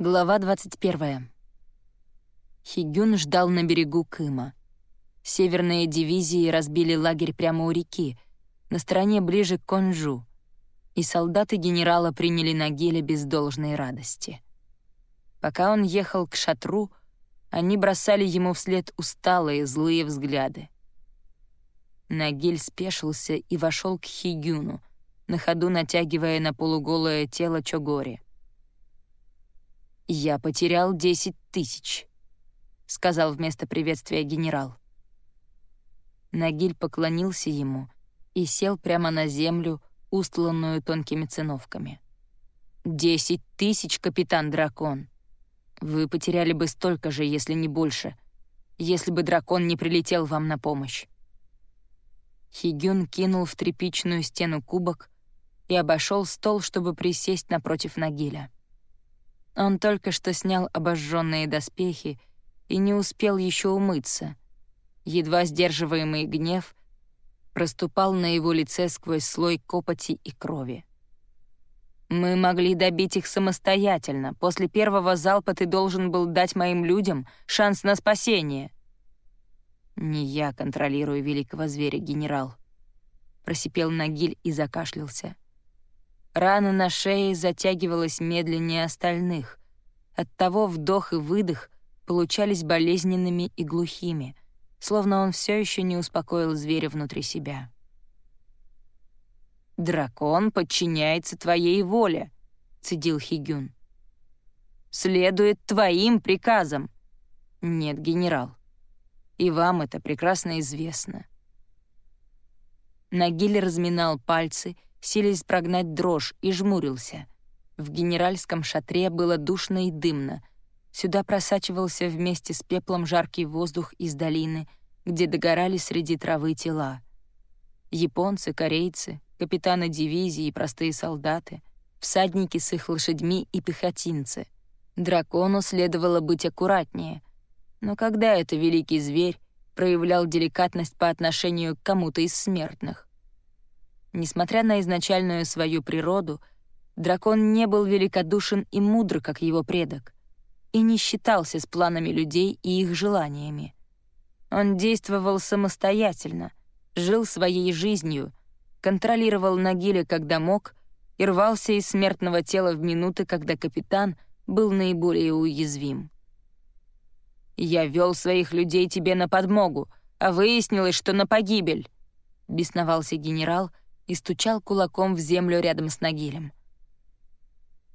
Глава 21. Хигюн ждал на берегу Кыма. Северные дивизии разбили лагерь прямо у реки, на стороне ближе к Конжу, и солдаты генерала приняли Нагиля без должной радости. Пока он ехал к шатру, они бросали ему вслед усталые, злые взгляды. Нагиль спешился и вошел к Хигюну, на ходу натягивая на полуголое тело Чогори. «Я потерял десять тысяч», — сказал вместо приветствия генерал. Нагиль поклонился ему и сел прямо на землю, устланную тонкими циновками. «Десять тысяч, капитан-дракон! Вы потеряли бы столько же, если не больше, если бы дракон не прилетел вам на помощь». Хигюн кинул в тряпичную стену кубок и обошел стол, чтобы присесть напротив Нагиля. Он только что снял обожженные доспехи и не успел еще умыться. Едва сдерживаемый гнев проступал на его лице сквозь слой копоти и крови. «Мы могли добить их самостоятельно. После первого залпа ты должен был дать моим людям шанс на спасение». «Не я контролирую великого зверя, генерал», — просипел Нагиль и закашлялся. Рана на шее затягивалась медленнее остальных. Оттого вдох и выдох получались болезненными и глухими, словно он все еще не успокоил зверя внутри себя. «Дракон подчиняется твоей воле», — цедил Хигюн. «Следует твоим приказам». «Нет, генерал, и вам это прекрасно известно». Нагиль разминал пальцы — силясь прогнать дрожь, и жмурился. В генеральском шатре было душно и дымно. Сюда просачивался вместе с пеплом жаркий воздух из долины, где догорали среди травы тела. Японцы, корейцы, капитаны дивизии и простые солдаты, всадники с их лошадьми и пехотинцы. Дракону следовало быть аккуратнее. Но когда это великий зверь проявлял деликатность по отношению к кому-то из смертных? Несмотря на изначальную свою природу, дракон не был великодушен и мудр, как его предок, и не считался с планами людей и их желаниями. Он действовал самостоятельно, жил своей жизнью, контролировал Нагиля, когда мог, и рвался из смертного тела в минуты, когда капитан был наиболее уязвим. «Я вел своих людей тебе на подмогу, а выяснилось, что на погибель», — бесновался генерал — и стучал кулаком в землю рядом с Нагилем.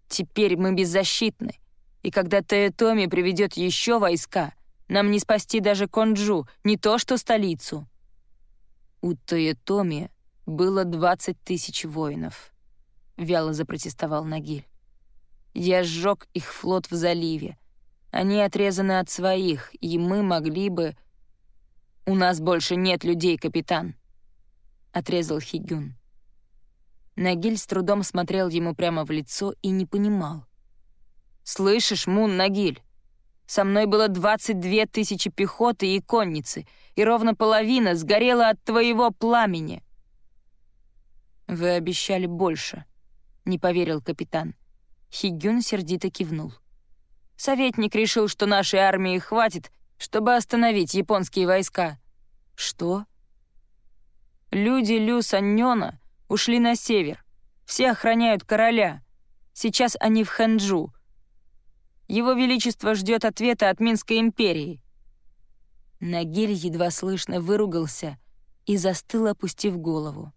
«Теперь мы беззащитны, и когда Томи приведет еще войска, нам не спасти даже Конджу, не то что столицу». У Томи было двадцать тысяч воинов, — вяло запротестовал Нагиль. «Я сжег их флот в заливе. Они отрезаны от своих, и мы могли бы...» «У нас больше нет людей, капитан», — отрезал Хигюн. Нагиль с трудом смотрел ему прямо в лицо и не понимал. «Слышишь, Мун Нагиль, со мной было 22 тысячи пехоты и конницы, и ровно половина сгорела от твоего пламени». «Вы обещали больше», — не поверил капитан. Хигюн сердито кивнул. «Советник решил, что нашей армии хватит, чтобы остановить японские войска». «Что?» «Люди Лю Саньона ушли на север. Все охраняют короля. Сейчас они в Хэнджу. Его Величество ждет ответа от Минской империи». Нагиль едва слышно выругался и застыл, опустив голову.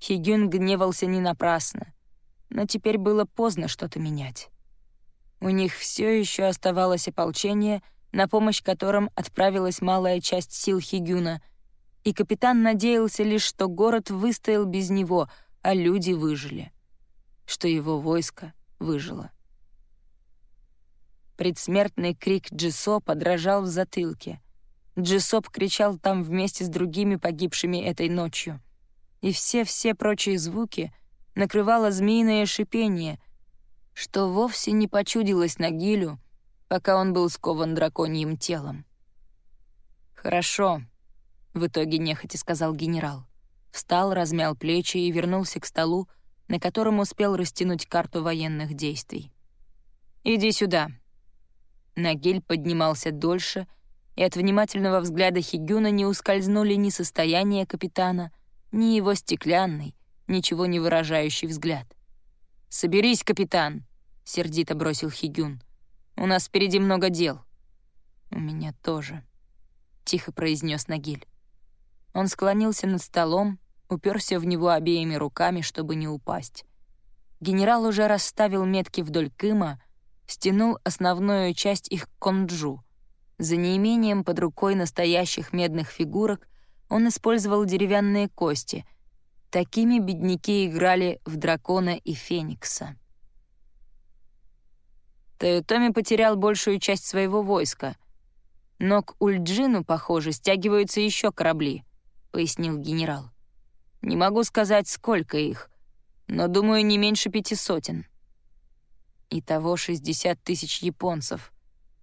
Хигюн гневался не напрасно, но теперь было поздно что-то менять. У них все еще оставалось ополчение, на помощь которым отправилась малая часть сил Хигюна — и капитан надеялся лишь, что город выстоял без него, а люди выжили, что его войско выжило. Предсмертный крик Джисо подражал в затылке. Джисоп кричал там вместе с другими погибшими этой ночью. И все-все прочие звуки накрывало змеиное шипение, что вовсе не почудилось Нагилю, пока он был скован драконьим телом. «Хорошо», в итоге нехотя сказал генерал. Встал, размял плечи и вернулся к столу, на котором успел растянуть карту военных действий. «Иди сюда». Нагиль поднимался дольше, и от внимательного взгляда Хигюна не ускользнули ни состояние капитана, ни его стеклянный, ничего не выражающий взгляд. «Соберись, капитан!» — сердито бросил Хигюн. «У нас впереди много дел». «У меня тоже», — тихо произнес Нагиль. Он склонился над столом, уперся в него обеими руками, чтобы не упасть. Генерал уже расставил метки вдоль Кыма, стянул основную часть их конджу. За неимением под рукой настоящих медных фигурок он использовал деревянные кости. Такими бедняки играли в дракона и феникса. Тойотоми потерял большую часть своего войска, но к Ульджину, похоже, стягиваются еще корабли, — пояснил генерал. Не могу сказать, сколько их, но, думаю, не меньше пяти сотен. Итого 60 тысяч японцев,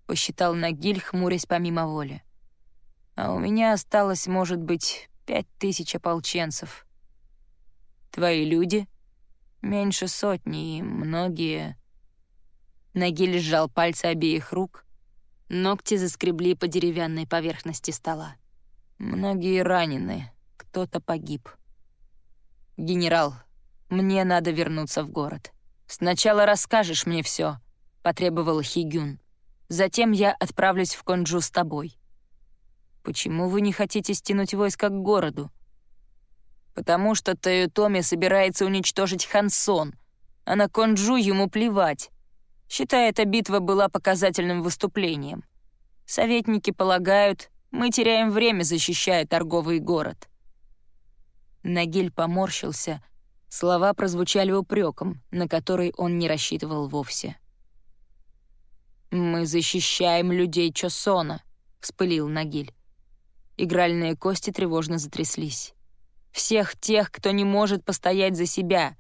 посчитал Нагиль, хмурясь помимо воли. А у меня осталось, может быть, пять тысяч ополченцев. Твои люди? Меньше сотни, и многие... Нагиль сжал пальцы обеих рук, ногти заскребли по деревянной поверхности стола. Многие ранены, кто-то погиб. «Генерал, мне надо вернуться в город. Сначала расскажешь мне все, потребовал Хигюн. Затем я отправлюсь в Конджу с тобой. Почему вы не хотите стянуть войска к городу? Потому что Тойотоми собирается уничтожить Хансон, а на Конджу ему плевать. Считай, эта битва была показательным выступлением. Советники полагают, мы теряем время, защищая торговый город». Нагиль поморщился — Слова прозвучали упреком, на который он не рассчитывал вовсе. «Мы защищаем людей Чосона», — вспылил Нагиль. Игральные кости тревожно затряслись. «Всех тех, кто не может постоять за себя.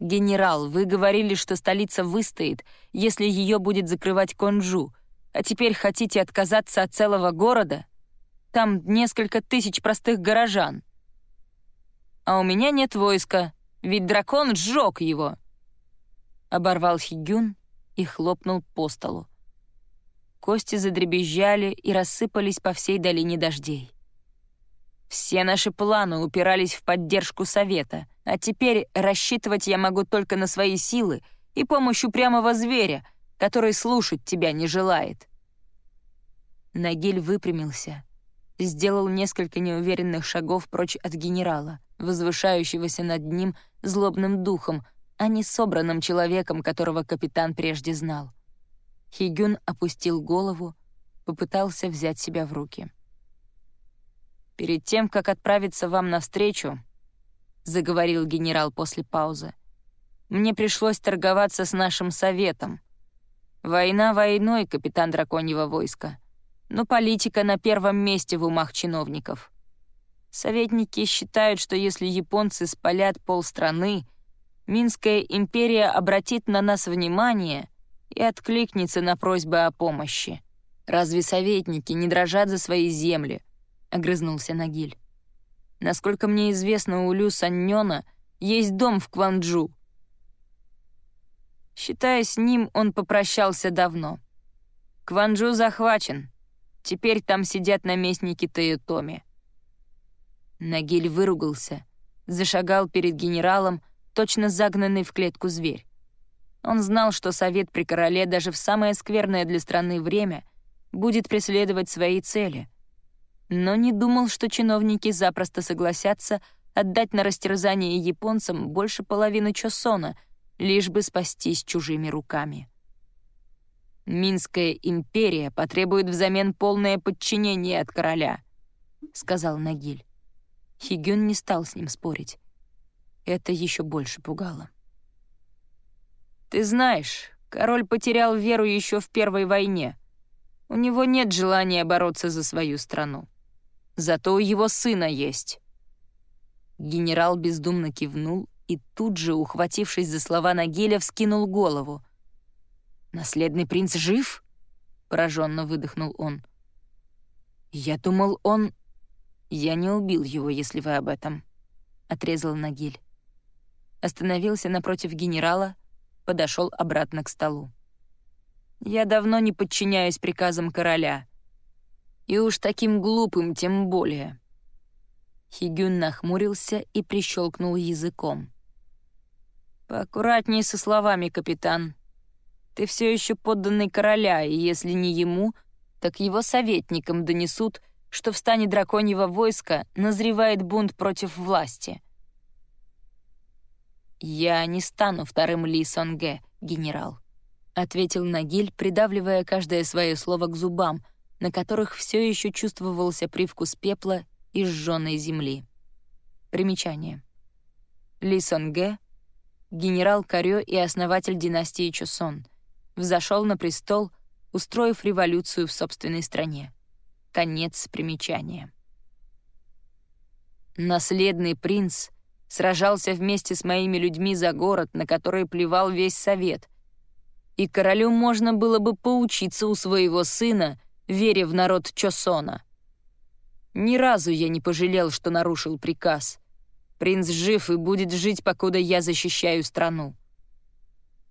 Генерал, вы говорили, что столица выстоит, если ее будет закрывать Конджу, а теперь хотите отказаться от целого города? Там несколько тысяч простых горожан». «А у меня нет войска», ведь дракон сжег его!» Оборвал Хигюн и хлопнул по столу. Кости задребезжали и рассыпались по всей долине дождей. Все наши планы упирались в поддержку Совета, а теперь рассчитывать я могу только на свои силы и помощь упрямого зверя, который слушать тебя не желает. Нагиль выпрямился, сделал несколько неуверенных шагов прочь от генерала, возвышающегося над ним злобным духом, а не собранным человеком, которого капитан прежде знал. Хигюн опустил голову, попытался взять себя в руки. «Перед тем, как отправиться вам навстречу», — заговорил генерал после паузы, «мне пришлось торговаться с нашим советом. Война войной, капитан драконьего войска, но политика на первом месте в умах чиновников. Советники считают, что если японцы спалят полстраны, Минская империя обратит на нас внимание и откликнется на просьбы о помощи. «Разве советники не дрожат за свои земли?» — огрызнулся Нагиль. «Насколько мне известно, у Лю Саннёна есть дом в Кванджу. Считая с ним, он попрощался давно. Кванджу захвачен. Теперь там сидят наместники Тойотоми. Нагиль выругался, зашагал перед генералом, точно загнанный в клетку зверь. Он знал, что совет при короле даже в самое скверное для страны время будет преследовать свои цели, но не думал, что чиновники запросто согласятся отдать на растерзание японцам больше половины Чосона, лишь бы спастись чужими руками. «Минская империя потребует взамен полное подчинение от короля», — сказал Нагиль. Хигюн не стал с ним спорить. Это еще больше пугало. «Ты знаешь, король потерял веру еще в Первой войне. У него нет желания бороться за свою страну. Зато у его сына есть». Генерал бездумно кивнул и тут же, ухватившись за слова Нагеля, вскинул голову. «Наследный принц жив?» — пораженно выдохнул он. «Я думал, он...» «Я не убил его, если вы об этом», — отрезал Нагиль. Остановился напротив генерала, подошел обратно к столу. Я давно не подчиняюсь приказам короля. И уж таким глупым тем более». Хигюн нахмурился и прищелкнул языком. «Поаккуратнее со словами, капитан. Ты все еще подданный короля, и если не ему, так его советникам донесут, что в стане драконьего войска назревает бунт против власти. «Я не стану вторым Ли Сонге, генерал», — ответил Нагиль, придавливая каждое свое слово к зубам, на которых все еще чувствовался привкус пепла и сжженной земли. Примечание. Ли Сонге — генерал Карё и основатель династии Чосон, взошел на престол, устроив революцию в собственной стране. Конец примечания. Наследный принц сражался вместе с моими людьми за город, на который плевал весь совет. И королю можно было бы поучиться у своего сына, веря в народ Чосона. Ни разу я не пожалел, что нарушил приказ. Принц жив и будет жить, покуда я защищаю страну.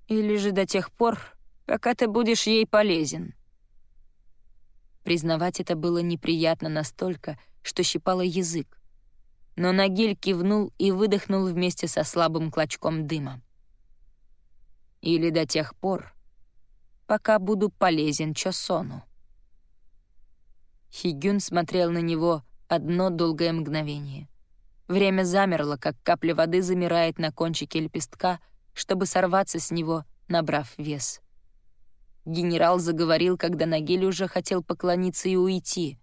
Или же до тех пор, пока ты будешь ей полезен. Признавать это было неприятно настолько, что щипало язык. Но Нагиль кивнул и выдохнул вместе со слабым клочком дыма. «Или до тех пор, пока буду полезен Чосону». Хигюн смотрел на него одно долгое мгновение. Время замерло, как капля воды замирает на кончике лепестка, чтобы сорваться с него, набрав вес. Генерал заговорил, когда Нагиль уже хотел поклониться и уйти.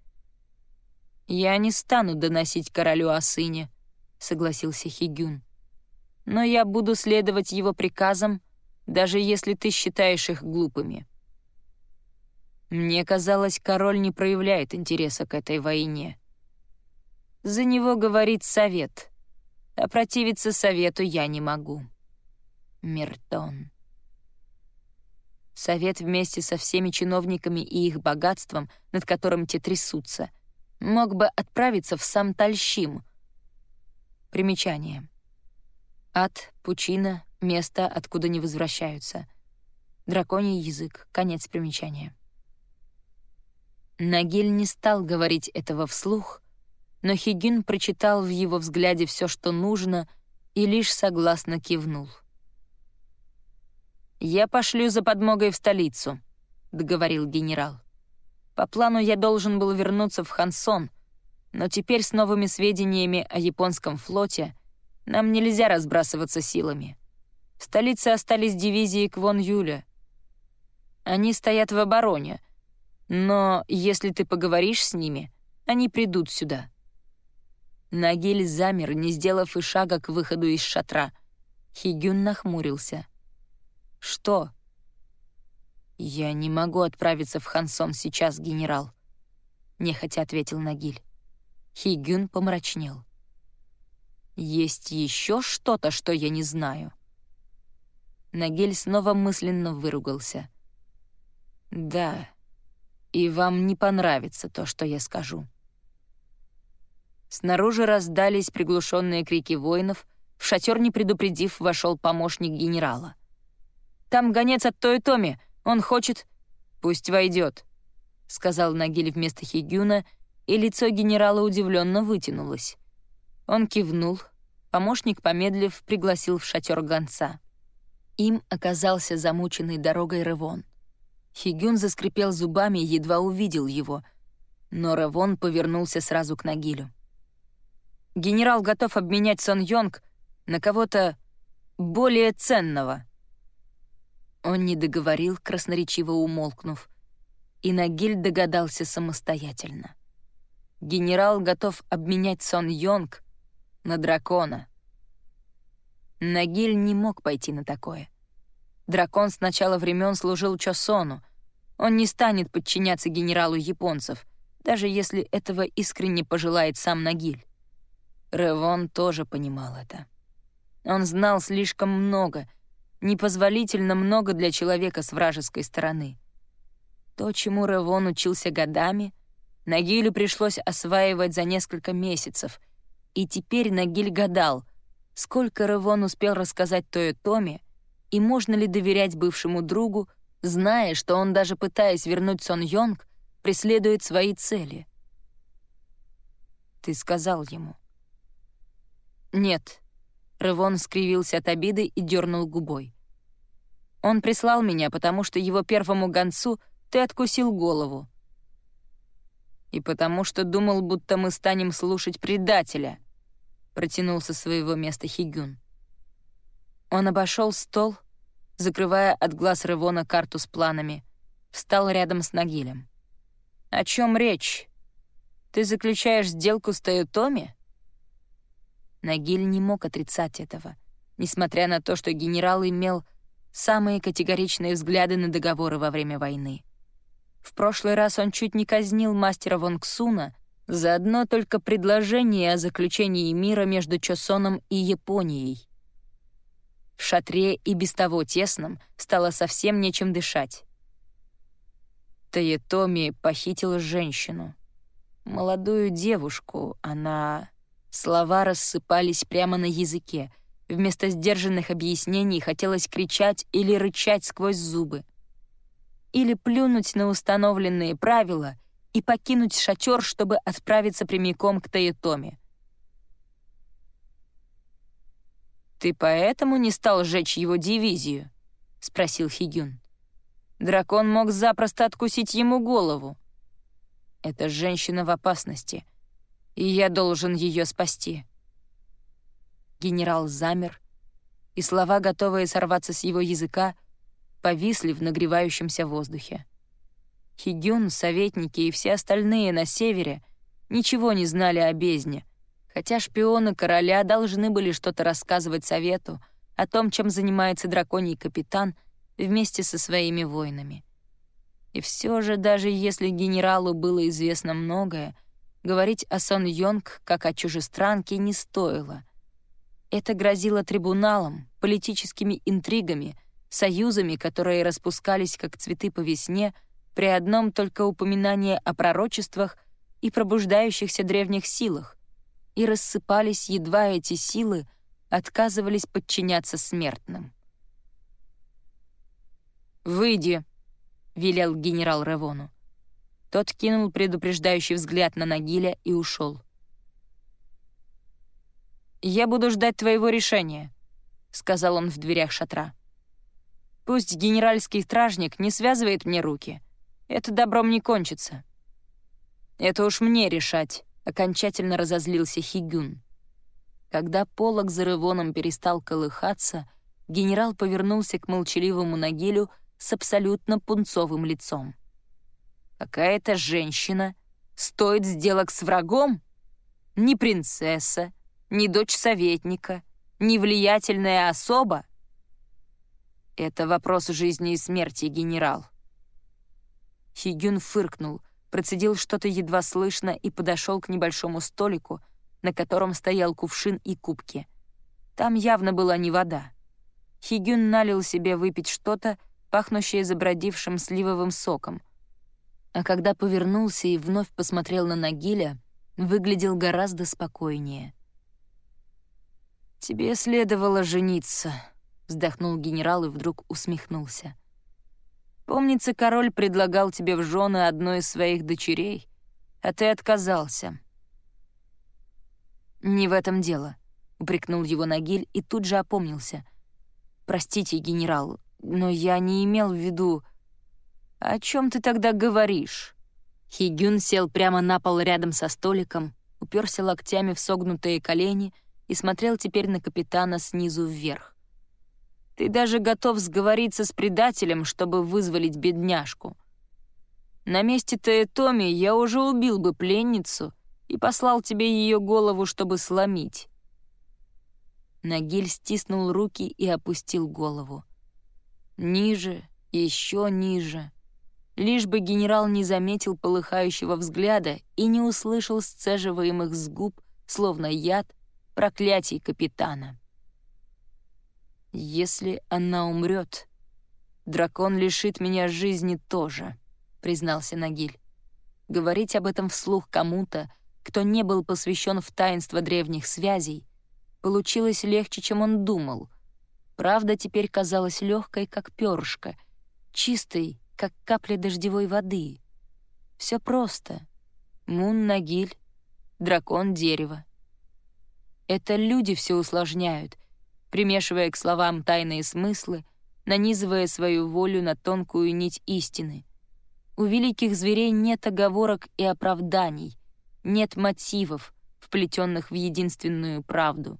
«Я не стану доносить королю о сыне», — согласился Хигюн. «Но я буду следовать его приказам, даже если ты считаешь их глупыми». Мне казалось, король не проявляет интереса к этой войне. За него говорит совет, а противиться совету я не могу. Миртон. Совет вместе со всеми чиновниками и их богатством, над которым те трясутся, мог бы отправиться в сам Тальщим. Примечание. Ад, пучина, место, откуда не возвращаются. Драконий язык. Конец примечания. Нагиль не стал говорить этого вслух, но Хигин прочитал в его взгляде все, что нужно, и лишь согласно кивнул. «Я пошлю за подмогой в столицу», — договорил генерал. «По плану я должен был вернуться в Хансон, но теперь с новыми сведениями о японском флоте нам нельзя разбрасываться силами. В столице остались дивизии Квон Юля. Они стоят в обороне, но если ты поговоришь с ними, они придут сюда». Нагиль замер, не сделав и шага к выходу из шатра. Хигюн нахмурился — «Что?» «Я не могу отправиться в Хансон сейчас, генерал», — нехотя ответил Нагиль. Хигюн помрачнел. «Есть еще что-то, что я не знаю?» Нагиль снова мысленно выругался. «Да, и вам не понравится то, что я скажу». Снаружи раздались приглушенные крики воинов, в шатер не предупредив вошел помощник генерала — там гонец от Томи. Он хочет...» «Пусть войдет», — сказал Нагиль вместо Хигюна, и лицо генерала удивленно вытянулось. Он кивнул. Помощник, помедлив, пригласил в шатер гонца. Им оказался замученный дорогой Ревон. Хигюн заскрипел зубами и едва увидел его, но Ревон повернулся сразу к Нагилю. «Генерал готов обменять Сон Йонг на кого-то более ценного», он не договорил, красноречиво умолкнув, и Нагиль догадался самостоятельно. Генерал готов обменять Сон Йонг на дракона. Нагиль не мог пойти на такое. Дракон с начала времен служил Чосону. Он не станет подчиняться генералу японцев, даже если этого искренне пожелает сам Нагиль. Ревон тоже понимал это. Он знал слишком много непозволительно много для человека с вражеской стороны. То, чему Ревон учился годами, Нагилю пришлось осваивать за несколько месяцев, и теперь Нагиль гадал, сколько Ревон успел рассказать Тое Томе, и можно ли доверять бывшему другу, зная, что он, даже пытаясь вернуть Сон Йонг, преследует свои цели. «Ты сказал ему». «Нет». Рывон скривился от обиды и дернул губой. «Он прислал меня, потому что его первому гонцу ты откусил голову. И потому что думал, будто мы станем слушать предателя», — протянул со своего места Хигюн. Он обошел стол, закрывая от глаз Ревона карту с планами, встал рядом с Нагилем. «О чем речь? Ты заключаешь сделку с Тойотоми?» Нагиль не мог отрицать этого, несмотря на то, что генерал имел самые категоричные взгляды на договоры во время войны. В прошлый раз он чуть не казнил мастера Вонгсуна за одно только предложение о заключении мира между Чосоном и Японией. В шатре и без того тесном стало совсем нечем дышать. Таетоми похитила женщину. Молодую девушку, она... Слова рассыпались прямо на языке. Вместо сдержанных объяснений хотелось кричать или рычать сквозь зубы. Или плюнуть на установленные правила и покинуть шатер, чтобы отправиться прямиком к Таетоме. «Ты поэтому не стал сжечь его дивизию?» — спросил Хигюн. «Дракон мог запросто откусить ему голову. Эта женщина в опасности, и я должен ее спасти». Генерал замер, и слова, готовые сорваться с его языка, повисли в нагревающемся воздухе. Хигюн, советники и все остальные на севере ничего не знали о бездне — хотя шпионы короля должны были что-то рассказывать совету о том, чем занимается драконий капитан вместе со своими воинами. И все же, даже если генералу было известно многое, говорить о Сон Йонг как о чужестранке не стоило. Это грозило трибуналом, политическими интригами, союзами, которые распускались как цветы по весне при одном только упоминании о пророчествах и пробуждающихся древних силах, и рассыпались, едва эти силы отказывались подчиняться смертным. «Выйди», — велел генерал Ревону. Тот кинул предупреждающий взгляд на Нагиля и ушел. «Я буду ждать твоего решения», — сказал он в дверях шатра. «Пусть генеральский стражник не связывает мне руки. Это добром не кончится. Это уж мне решать, окончательно разозлился Хигюн. Когда полог за Рывоном перестал колыхаться, генерал повернулся к молчаливому Нагилю с абсолютно пунцовым лицом. «Какая-то женщина стоит сделок с врагом? Ни принцесса, ни дочь советника, ни влиятельная особа?» «Это вопрос жизни и смерти, генерал». Хигюн фыркнул, процедил что-то едва слышно и подошел к небольшому столику, на котором стоял кувшин и кубки. Там явно была не вода. Хигюн налил себе выпить что-то, пахнущее забродившим сливовым соком. А когда повернулся и вновь посмотрел на Нагиля, выглядел гораздо спокойнее. «Тебе следовало жениться», — вздохнул генерал и вдруг усмехнулся. Помнится, король предлагал тебе в жены одной из своих дочерей, а ты отказался». «Не в этом дело», — упрекнул его Нагиль и тут же опомнился. «Простите, генерал, но я не имел в виду...» «О чем ты тогда говоришь?» Хигюн сел прямо на пол рядом со столиком, уперся локтями в согнутые колени и смотрел теперь на капитана снизу вверх. Ты даже готов сговориться с предателем, чтобы вызволить бедняжку. На месте Томи я уже убил бы пленницу и послал тебе ее голову, чтобы сломить». Нагиль стиснул руки и опустил голову. Ниже, еще ниже. Лишь бы генерал не заметил полыхающего взгляда и не услышал сцеживаемых с губ, словно яд, проклятий капитана. «Если она умрет, дракон лишит меня жизни тоже», — признался Нагиль. Говорить об этом вслух кому-то, кто не был посвящен в таинство древних связей, получилось легче, чем он думал. Правда теперь казалась легкой, как перышко, чистой, как капля дождевой воды. Все просто. Мун Нагиль, дракон дерева. Это люди все усложняют, примешивая к словам тайные смыслы, нанизывая свою волю на тонкую нить истины. У великих зверей нет оговорок и оправданий, нет мотивов, вплетенных в единственную правду.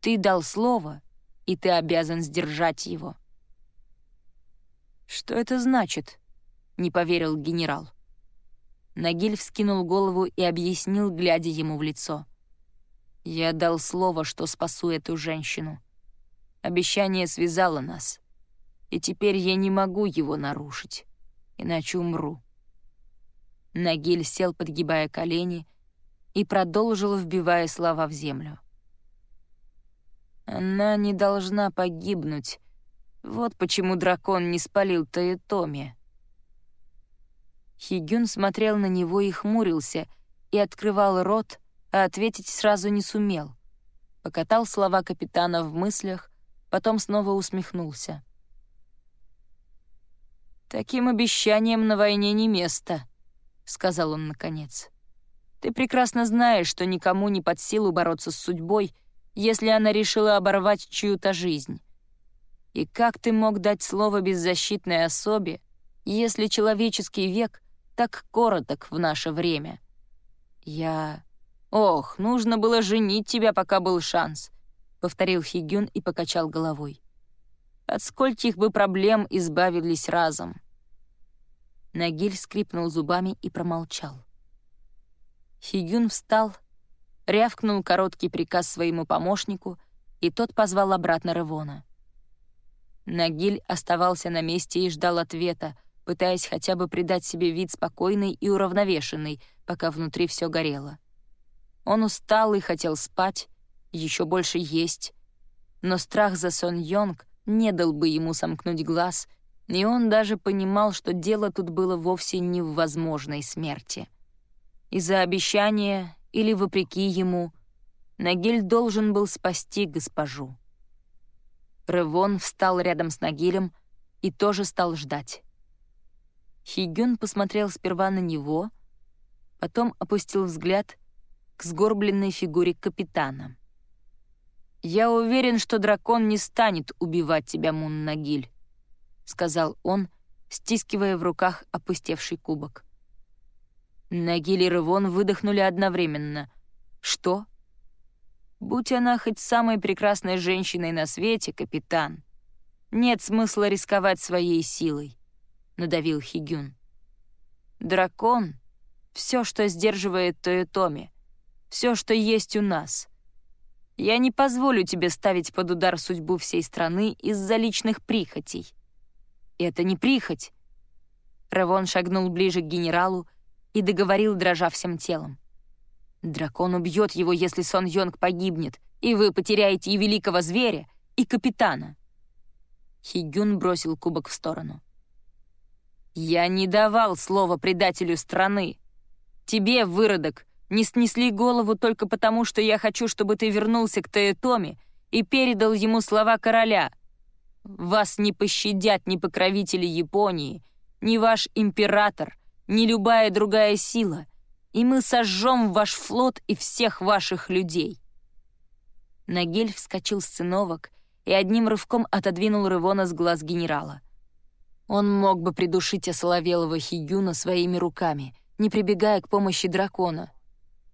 Ты дал слово, и ты обязан сдержать его. «Что это значит?» — не поверил генерал. Нагиль вскинул голову и объяснил, глядя ему в лицо. «Я дал слово, что спасу эту женщину. Обещание связало нас, и теперь я не могу его нарушить, иначе умру». Нагиль сел, подгибая колени, и продолжил, вбивая слова в землю. «Она не должна погибнуть. Вот почему дракон не спалил Таэтоми». Хигюн смотрел на него и хмурился, и открывал рот, а ответить сразу не сумел. Покатал слова капитана в мыслях, потом снова усмехнулся. «Таким обещанием на войне не место», — сказал он наконец. «Ты прекрасно знаешь, что никому не под силу бороться с судьбой, если она решила оборвать чью-то жизнь. И как ты мог дать слово беззащитной особе, если человеческий век так короток в наше время? Я... Ох, нужно было женить тебя, пока был шанс», — повторил Хигюн и покачал головой. «От скольких бы проблем избавились разом». Нагиль скрипнул зубами и промолчал. Хигюн встал, рявкнул короткий приказ своему помощнику, и тот позвал обратно Ревона. Нагиль оставался на месте и ждал ответа, пытаясь хотя бы придать себе вид спокойный и уравновешенный, пока внутри все горело. Он устал и хотел спать, еще больше есть, но страх за Сон Йонг не дал бы ему сомкнуть глаз — и он даже понимал, что дело тут было вовсе не в возможной смерти. Из-за обещания или вопреки ему Нагиль должен был спасти госпожу. Ревон встал рядом с Нагилем и тоже стал ждать. Хигюн посмотрел сперва на него, потом опустил взгляд к сгорбленной фигуре капитана. «Я уверен, что дракон не станет убивать тебя, Мун Нагиль. — сказал он, стискивая в руках опустевший кубок. Нагиль и Рывон выдохнули одновременно. «Что?» «Будь она хоть самой прекрасной женщиной на свете, капитан, нет смысла рисковать своей силой», — надавил Хигюн. «Дракон — все, что сдерживает Тойотоми, все, что есть у нас. Я не позволю тебе ставить под удар судьбу всей страны из-за личных прихотей». Это не прихоть. Равон шагнул ближе к генералу и договорил, дрожа всем телом. Дракон убьет его, если Сон Йонг погибнет, и вы потеряете и великого зверя, и капитана. Хигюн бросил кубок в сторону. «Я не давал слова предателю страны. Тебе, выродок, не снесли голову только потому, что я хочу, чтобы ты вернулся к Таэтоме и передал ему слова короля — вас не пощадят ни покровители Японии, ни ваш император, ни любая другая сила, и мы сожжем ваш флот и всех ваших людей». Нагель вскочил с циновок и одним рывком отодвинул Рывона с глаз генерала. Он мог бы придушить осоловелого Хигюна своими руками, не прибегая к помощи дракона,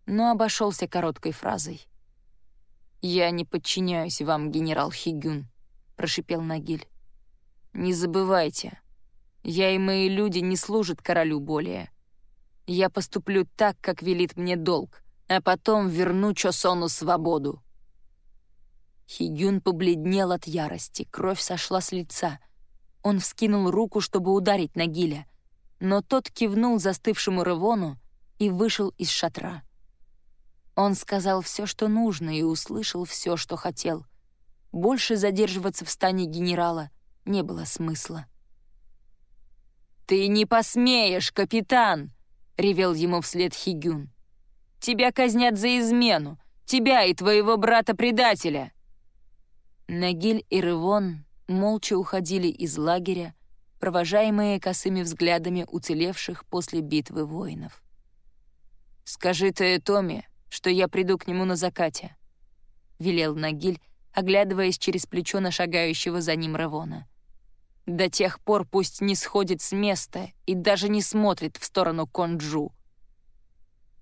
но обошелся короткой фразой. «Я не подчиняюсь вам, генерал Хигюн прошипел Нагиль. «Не забывайте, я и мои люди не служат королю более. Я поступлю так, как велит мне долг, а потом верну Чосону свободу». Хигюн побледнел от ярости, кровь сошла с лица. Он вскинул руку, чтобы ударить Нагиля, но тот кивнул застывшему Ревону и вышел из шатра. Он сказал все, что нужно, и услышал все, что хотел. Больше задерживаться в стане генерала не было смысла. «Ты не посмеешь, капитан!» — ревел ему вслед Хигюн. «Тебя казнят за измену! Тебя и твоего брата-предателя!» Нагиль и Рывон молча уходили из лагеря, провожаемые косыми взглядами уцелевших после битвы воинов. «Скажи ты Томе, что я приду к нему на закате», — велел Нагиль, оглядываясь через плечо на шагающего за ним Равона. «До тех пор пусть не сходит с места и даже не смотрит в сторону Конджу».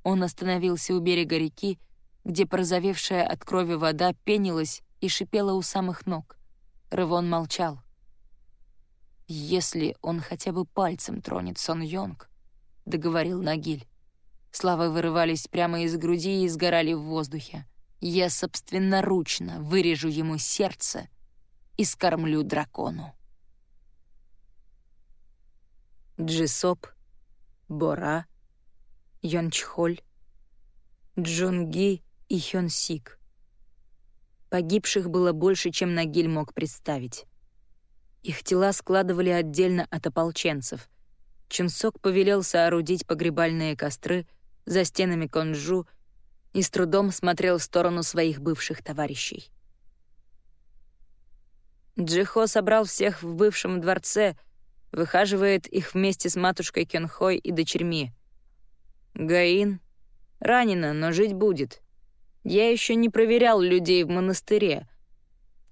Он остановился у берега реки, где порозовевшая от крови вода пенилась и шипела у самых ног. Рывон молчал. «Если он хотя бы пальцем тронет Сон Йонг», — договорил Нагиль. Славы вырывались прямо из груди и сгорали в воздухе. «Я собственноручно вырежу ему сердце и скормлю дракону». Джисоп, Бора, Йончхоль, Джунги и Хёнсик. Погибших было больше, чем Нагиль мог представить. Их тела складывали отдельно от ополченцев. Чунсок повелел соорудить погребальные костры за стенами Конжу и с трудом смотрел в сторону своих бывших товарищей. Джихо собрал всех в бывшем дворце, выхаживает их вместе с матушкой Кёнхой и дочерьми. Гаин ранена, но жить будет. Я еще не проверял людей в монастыре,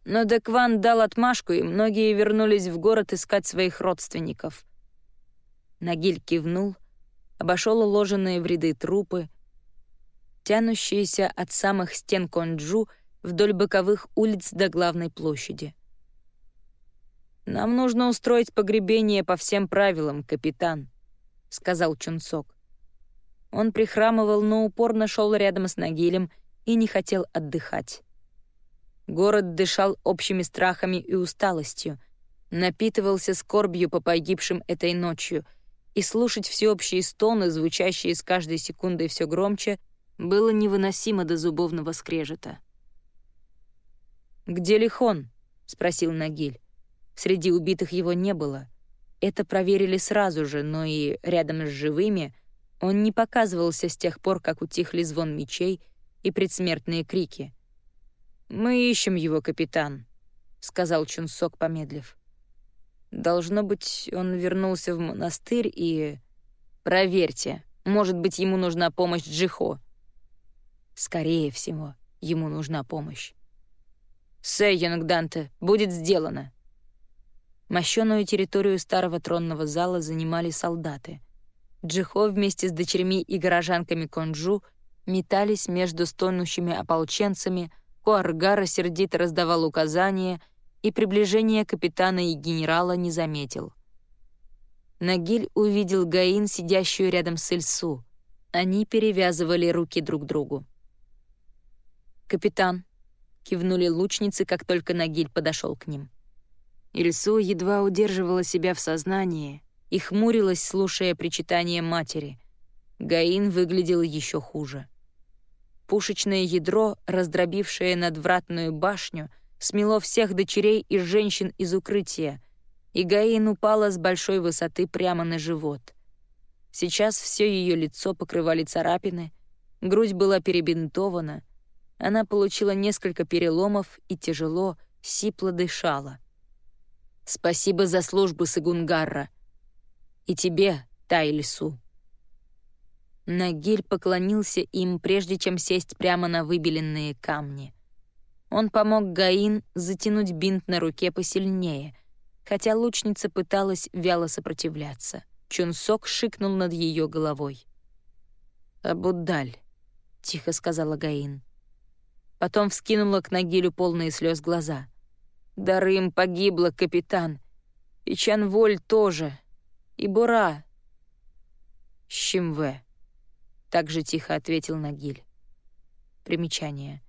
но Декван дал отмашку, и многие вернулись в город искать своих родственников. Нагиль кивнул, обошел уложенные в ряды трупы, тянущиеся от самых стен Конджу вдоль боковых улиц до главной площади. «Нам нужно устроить погребение по всем правилам, капитан», — сказал Чунсок. Он прихрамывал, но упорно шел рядом с Нагилем и не хотел отдыхать. Город дышал общими страхами и усталостью, напитывался скорбью по погибшим этой ночью, и слушать всеобщие стоны, звучащие с каждой секундой все громче, было невыносимо до зубовного скрежета. «Где Лихон?» — спросил Нагиль. Среди убитых его не было. Это проверили сразу же, но и рядом с живыми он не показывался с тех пор, как утихли звон мечей и предсмертные крики. «Мы ищем его, капитан», — сказал Чунсок, помедлив. «Должно быть, он вернулся в монастырь и...» «Проверьте, может быть, ему нужна помощь Джихо». «Скорее всего, ему нужна помощь». «Сэй, Данте, будет сделано». Мощенную территорию старого тронного зала занимали солдаты. Джихо вместе с дочерьми и горожанками Конджу метались между стонущими ополченцами, Куаргара сердито раздавал указания и приближение капитана и генерала не заметил. Нагиль увидел Гаин, сидящую рядом с Ильсу. Они перевязывали руки друг другу. «Капитан», — кивнули лучницы, как только Нагиль подошел к ним. Ильсу едва удерживала себя в сознании и хмурилась, слушая причитания матери. Гаин выглядел еще хуже. Пушечное ядро, раздробившее надвратную башню, смело всех дочерей и женщин из укрытия, и Гаин упала с большой высоты прямо на живот. Сейчас все ее лицо покрывали царапины, грудь была перебинтована, она получила несколько переломов и тяжело, сипло дышала. «Спасибо за службу, Сагунгарра. И тебе, Тайлису». Нагиль поклонился им, прежде чем сесть прямо на выбеленные камни. Он помог Гаин затянуть бинт на руке посильнее, хотя лучница пыталась вяло сопротивляться. Чунсок шикнул над ее головой. «Абудаль», — тихо сказала Гаин. Потом вскинула к Нагилю полные слез глаза. «Дарым погибла, капитан. И Чанволь тоже. И Бура. Щимве». — так же тихо ответил Нагиль. Примечание.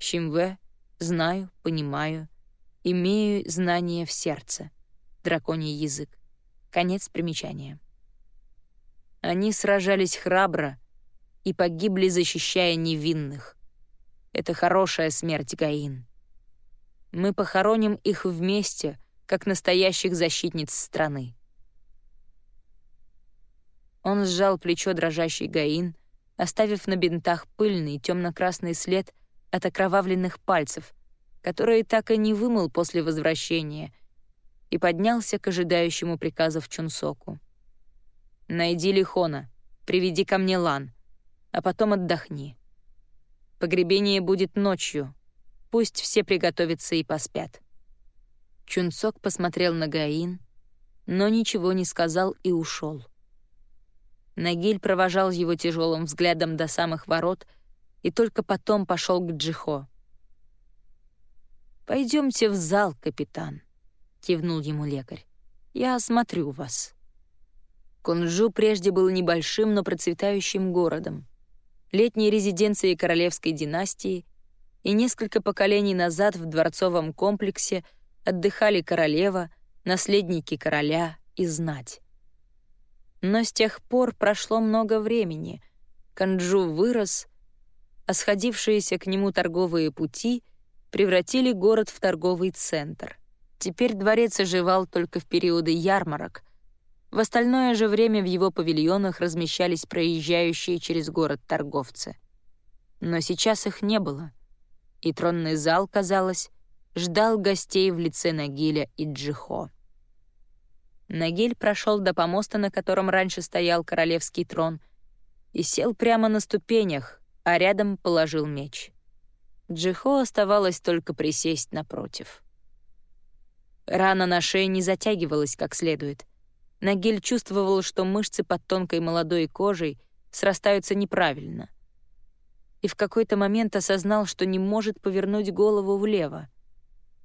Щимве — знаю, понимаю, имею знание в сердце. Драконий язык. Конец примечания. Они сражались храбро и погибли, защищая невинных. Это хорошая смерть, Гаин. Мы похороним их вместе, как настоящих защитниц страны. Он сжал плечо дрожащей Гаин, оставив на бинтах пыльный темно-красный след от окровавленных пальцев, которые так и не вымыл после возвращения, и поднялся к ожидающему приказов Чунсоку. «Найди Лихона, приведи ко мне Лан, а потом отдохни. Погребение будет ночью, пусть все приготовятся и поспят». Чунсок посмотрел на Гаин, но ничего не сказал и ушел. Нагиль провожал его тяжелым взглядом до самых ворот и только потом пошел к Джихо. Пойдемте в зал, капитан», — кивнул ему лекарь. «Я осмотрю вас». Кунжу прежде был небольшим, но процветающим городом, летней резиденцией королевской династии, и несколько поколений назад в дворцовом комплексе отдыхали королева, наследники короля и знать. Но с тех пор прошло много времени. Канджу вырос, а сходившиеся к нему торговые пути — превратили город в торговый центр. Теперь дворец оживал только в периоды ярмарок. В остальное же время в его павильонах размещались проезжающие через город торговцы. Но сейчас их не было, и тронный зал, казалось, ждал гостей в лице Нагиля и Джихо. Нагиль прошел до помоста, на котором раньше стоял королевский трон, и сел прямо на ступенях, а рядом положил меч. Джихо оставалось только присесть напротив. Рана на шее не затягивалась как следует. Нагиль чувствовал, что мышцы под тонкой молодой кожей срастаются неправильно. И в какой-то момент осознал, что не может повернуть голову влево.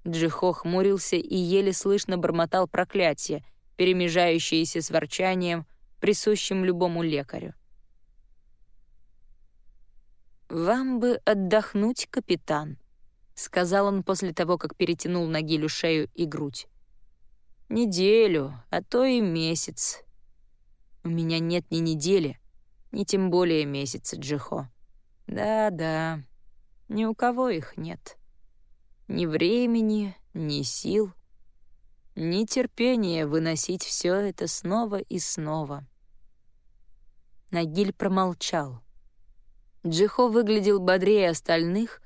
Джихо хмурился и еле слышно бормотал проклятие, перемежающиеся с ворчанием, присущим любому лекарю. «Вам бы отдохнуть, капитан», — сказал он после того, как перетянул Нагилю шею и грудь. «Неделю, а то и месяц». «У меня нет ни недели, ни тем более месяца, Джихо». «Да-да, ни у кого их нет. Ни времени, ни сил, ни терпения выносить все это снова и снова». Нагиль промолчал. Джихо выглядел бодрее остальных,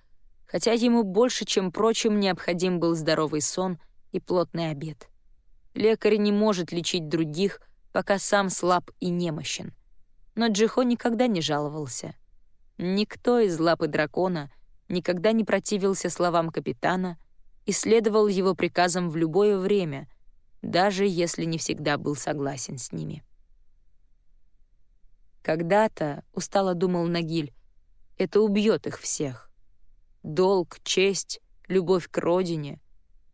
хотя ему больше, чем прочим, необходим был здоровый сон и плотный обед. Лекарь не может лечить других, пока сам слаб и немощен. Но Джихо никогда не жаловался. Никто из лапы дракона никогда не противился словам капитана и следовал его приказам в любое время, даже если не всегда был согласен с ними. Когда-то, устало думал Нагиль, это убьет их всех. Долг, честь, любовь к родине —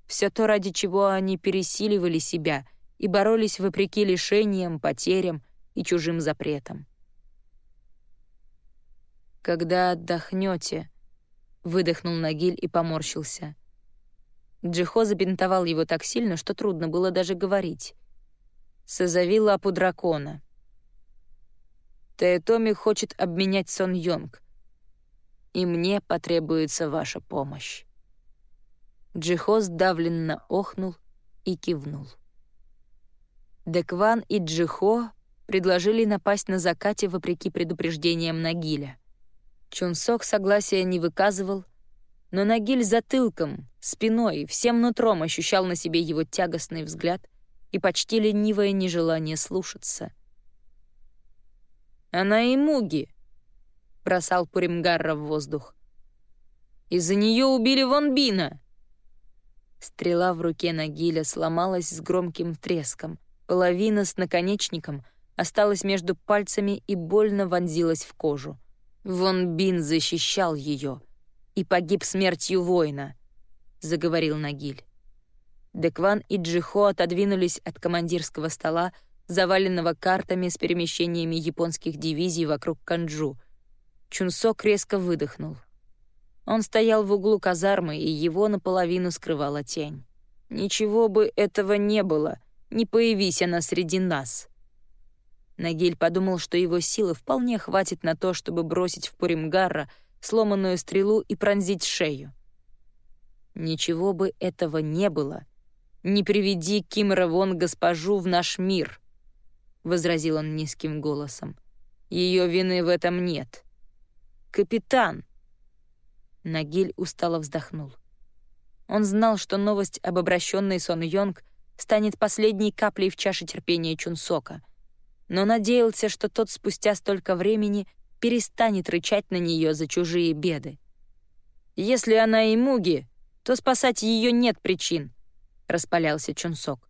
все то, ради чего они пересиливали себя и боролись вопреки лишениям, потерям и чужим запретам. «Когда отдохнете», — выдохнул Нагиль и поморщился. Джихо забинтовал его так сильно, что трудно было даже говорить. «Созови лапу дракона». Таэтоми хочет обменять Сон Йонг и мне потребуется ваша помощь». Джихо сдавленно охнул и кивнул. Декван и Джихо предложили напасть на закате вопреки предупреждениям Нагиля. Чунсок согласия не выказывал, но Нагиль затылком, спиной, всем нутром ощущал на себе его тягостный взгляд и почти ленивое нежелание слушаться. «Она и Муги!» — бросал Пуримгарра в воздух. «Из-за нее убили Вон Бина!» Стрела в руке Нагиля сломалась с громким треском. Половина с наконечником осталась между пальцами и больно вонзилась в кожу. Вон Бин защищал ее и погиб смертью воина, — заговорил Нагиль. Декван и Джихо отодвинулись от командирского стола, заваленного картами с перемещениями японских дивизий вокруг Канджу — Чунсок резко выдохнул. Он стоял в углу казармы, и его наполовину скрывала тень. «Ничего бы этого не было, не появись она среди нас». Нагиль подумал, что его силы вполне хватит на то, чтобы бросить в Пуримгарра сломанную стрелу и пронзить шею. «Ничего бы этого не было. Не приведи Кимра вон госпожу в наш мир», — возразил он низким голосом. «Ее вины в этом нет». «Капитан!» Нагиль устало вздохнул. Он знал, что новость об обращенной Сон Йонг станет последней каплей в чаше терпения Чунсока, но надеялся, что тот спустя столько времени перестанет рычать на нее за чужие беды. «Если она и Муги, то спасать ее нет причин», — распалялся Чунсок.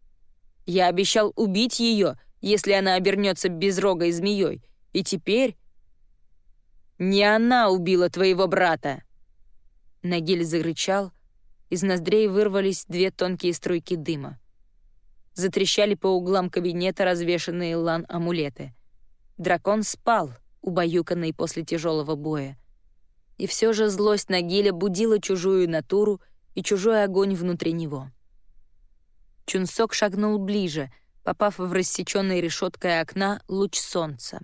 «Я обещал убить ее, если она обернется безрогой змеей, и теперь...» «Не она убила твоего брата!» Нагиль зарычал, из ноздрей вырвались две тонкие струйки дыма. Затрещали по углам кабинета развешанные лан-амулеты. Дракон спал, убаюканный после тяжелого боя. И все же злость Нагиля будила чужую натуру и чужой огонь внутри него. Чунсок шагнул ближе, попав в рассеченной решеткой окна луч солнца.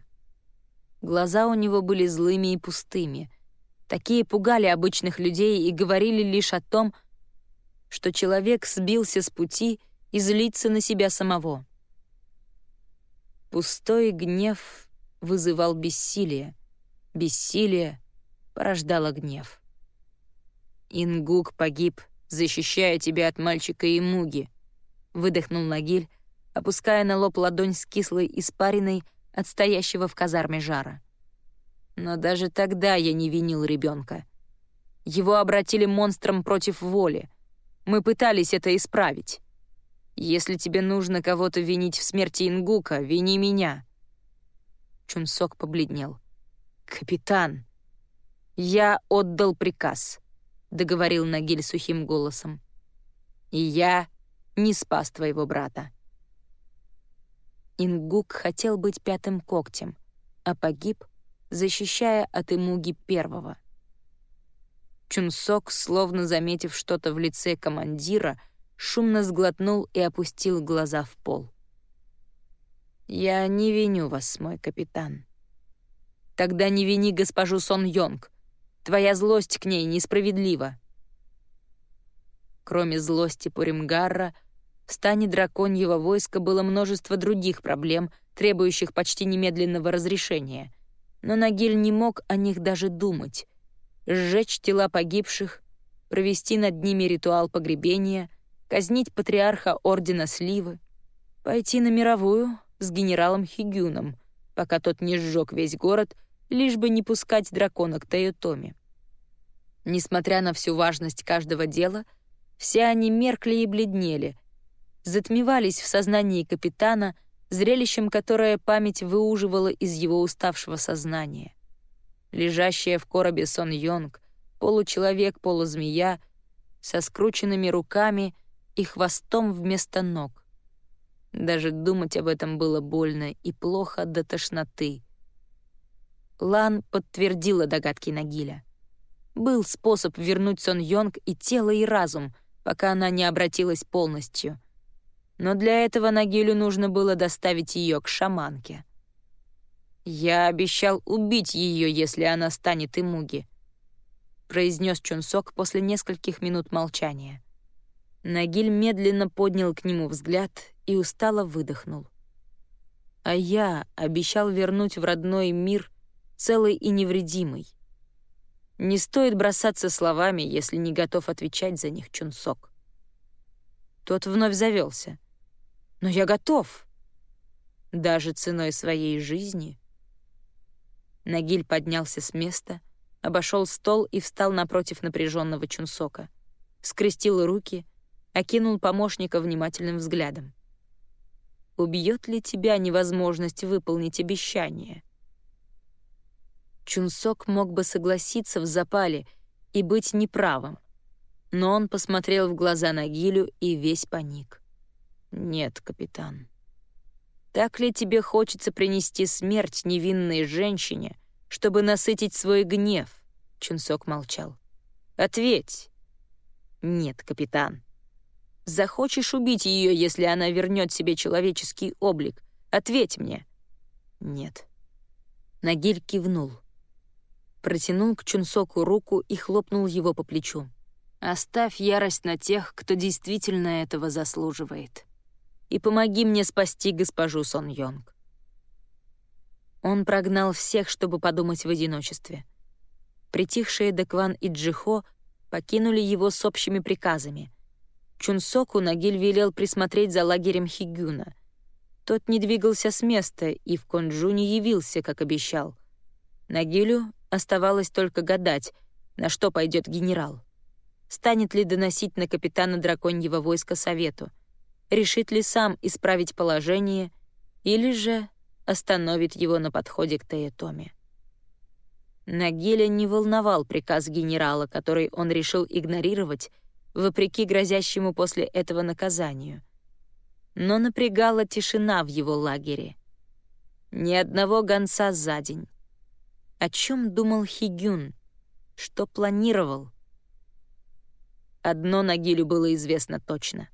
Глаза у него были злыми и пустыми — Такие пугали обычных людей и говорили лишь о том, что человек сбился с пути и злится на себя самого. Пустой гнев вызывал бессилие, бессилие порождало гнев. «Ингук погиб, защищая тебя от мальчика и муги», — выдохнул Нагиль, опуская на лоб ладонь с кислой испариной от стоящего в казарме жара. Но даже тогда я не винил ребенка. Его обратили монстром против воли. Мы пытались это исправить. Если тебе нужно кого-то винить в смерти Ингука, вини меня. Чунсок побледнел. «Капитан, я отдал приказ», — договорил Нагиль сухим голосом. «И я не спас твоего брата». Ингук хотел быть пятым когтем, а погиб — защищая от Имуги первого. Чунсок, словно заметив что-то в лице командира, шумно сглотнул и опустил глаза в пол. «Я не виню вас, мой капитан». «Тогда не вини госпожу Сон Йонг. Твоя злость к ней несправедлива». Кроме злости Пуримгарра, в стане драконьего войска было множество других проблем, требующих почти немедленного разрешения — но Нагиль не мог о них даже думать. Сжечь тела погибших, провести над ними ритуал погребения, казнить патриарха Ордена Сливы, пойти на мировую с генералом Хигюном, пока тот не сжег весь город, лишь бы не пускать дракона к Тойотоме. Несмотря на всю важность каждого дела, все они меркли и бледнели, затмевались в сознании капитана — зрелищем, которое память выуживала из его уставшего сознания. Лежащая в коробе Сон Йонг, получеловек, полузмея, со скрученными руками и хвостом вместо ног. Даже думать об этом было больно и плохо до тошноты. Лан подтвердила догадки Нагиля. Был способ вернуть Сон Йонг и тело, и разум, пока она не обратилась полностью — но для этого Нагилю нужно было доставить ее к шаманке. «Я обещал убить ее, если она станет Имуги», — произнес Чунсок после нескольких минут молчания. Нагиль медленно поднял к нему взгляд и устало выдохнул. «А я обещал вернуть в родной мир целый и невредимый. Не стоит бросаться словами, если не готов отвечать за них Чунсок». Тот вновь завелся. Но я готов. Даже ценой своей жизни. Нагиль поднялся с места, обошел стол и встал напротив напряженного Чунсока. Скрестил руки, окинул помощника внимательным взглядом. «Убьет ли тебя невозможность выполнить обещание?» Чунсок мог бы согласиться в запале и быть неправым, но он посмотрел в глаза Нагилю и весь паник. «Нет, капитан. Так ли тебе хочется принести смерть невинной женщине, чтобы насытить свой гнев?» Чунсок молчал. «Ответь!» «Нет, капитан. Захочешь убить ее, если она вернет себе человеческий облик? Ответь мне!» «Нет». Нагиль кивнул. Протянул к Чунсоку руку и хлопнул его по плечу. «Оставь ярость на тех, кто действительно этого заслуживает» и помоги мне спасти госпожу Сон Йонг». Он прогнал всех, чтобы подумать в одиночестве. Притихшие Декван и Джихо покинули его с общими приказами. Чунсоку Нагиль велел присмотреть за лагерем Хигюна. Тот не двигался с места и в Конджу не явился, как обещал. Нагилю оставалось только гадать, на что пойдет генерал. Станет ли доносить на капитана драконьего войска совету? Решит ли сам исправить положение или же остановит его на подходе к Таэтоме? Нагиля не волновал приказ генерала, который он решил игнорировать, вопреки грозящему после этого наказанию. Но напрягала тишина в его лагере. Ни одного гонца за день. О чем думал Хигюн? Что планировал? Одно Нагилю было известно точно.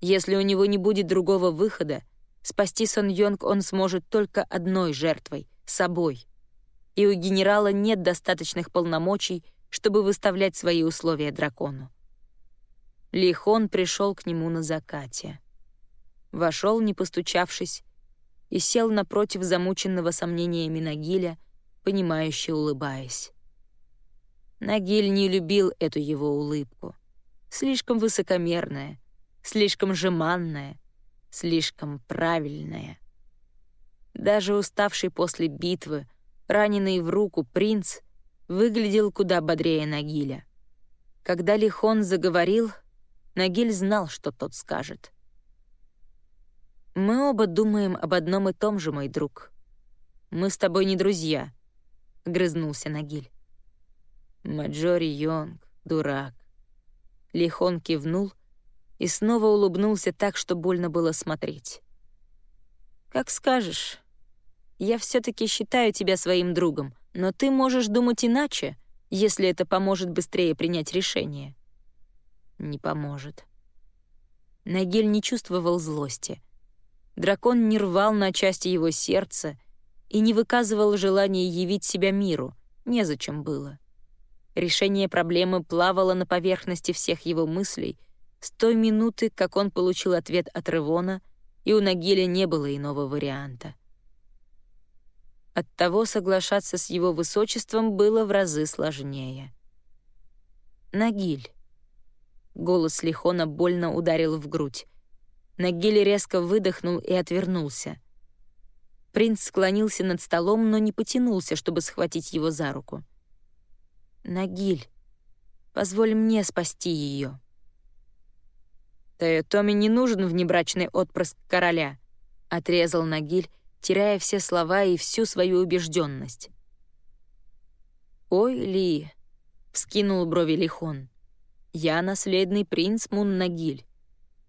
Если у него не будет другого выхода, спасти Сон Йонг он сможет только одной жертвой — собой и у генерала нет достаточных полномочий, чтобы выставлять свои условия дракону. Лихон пришел к нему на закате. Вошел, не постучавшись, и сел напротив замученного сомнениями Нагиля, понимающе улыбаясь. Нагиль не любил эту его улыбку. Слишком высокомерная, слишком жеманная, слишком правильная. Даже уставший после битвы, раненый в руку принц выглядел куда бодрее Нагиля. Когда Лихон заговорил, Нагиль знал, что тот скажет. «Мы оба думаем об одном и том же, мой друг. Мы с тобой не друзья», — грызнулся Нагиль. Маджори Йонг, дурак. Лихон кивнул и снова улыбнулся так, что больно было смотреть. «Как скажешь», я все-таки считаю тебя своим другом, но ты можешь думать иначе, если это поможет быстрее принять решение». «Не поможет». Нагиль не чувствовал злости. Дракон не рвал на части его сердце и не выказывал желания явить себя миру, незачем было. Решение проблемы плавало на поверхности всех его мыслей с той минуты, как он получил ответ от Ревона, и у Нагиля не было иного варианта. Оттого соглашаться с его высочеством было в разы сложнее. «Нагиль». Голос Лихона больно ударил в грудь. Нагиль резко выдохнул и отвернулся. Принц склонился над столом, но не потянулся, чтобы схватить его за руку. «Нагиль, позволь мне спасти ее». «Тойотоми не нужен внебрачный отпрыск короля», — отрезал Нагиль, теряя все слова и всю свою убежденность. «Ой, Ли!» — вскинул брови Лихон. «Я наследный принц Муннагиль.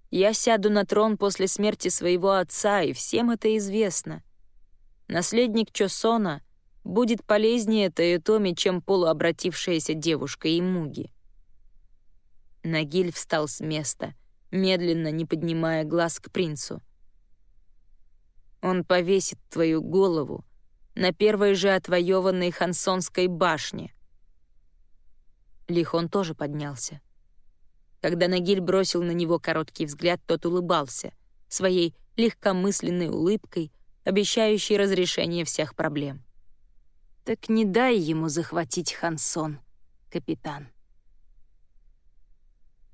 Я сяду на трон после смерти своего отца, и всем это известно. Наследник Чосона будет полезнее Таэтоми, чем полуобратившаяся девушка Имуги». Нагиль встал с места, медленно не поднимая глаз к принцу. Он повесит твою голову на первой же отвоеванной Хансонской башне. Лихон тоже поднялся. Когда Нагиль бросил на него короткий взгляд, тот улыбался, своей легкомысленной улыбкой, обещающей разрешение всех проблем. «Так не дай ему захватить Хансон, капитан».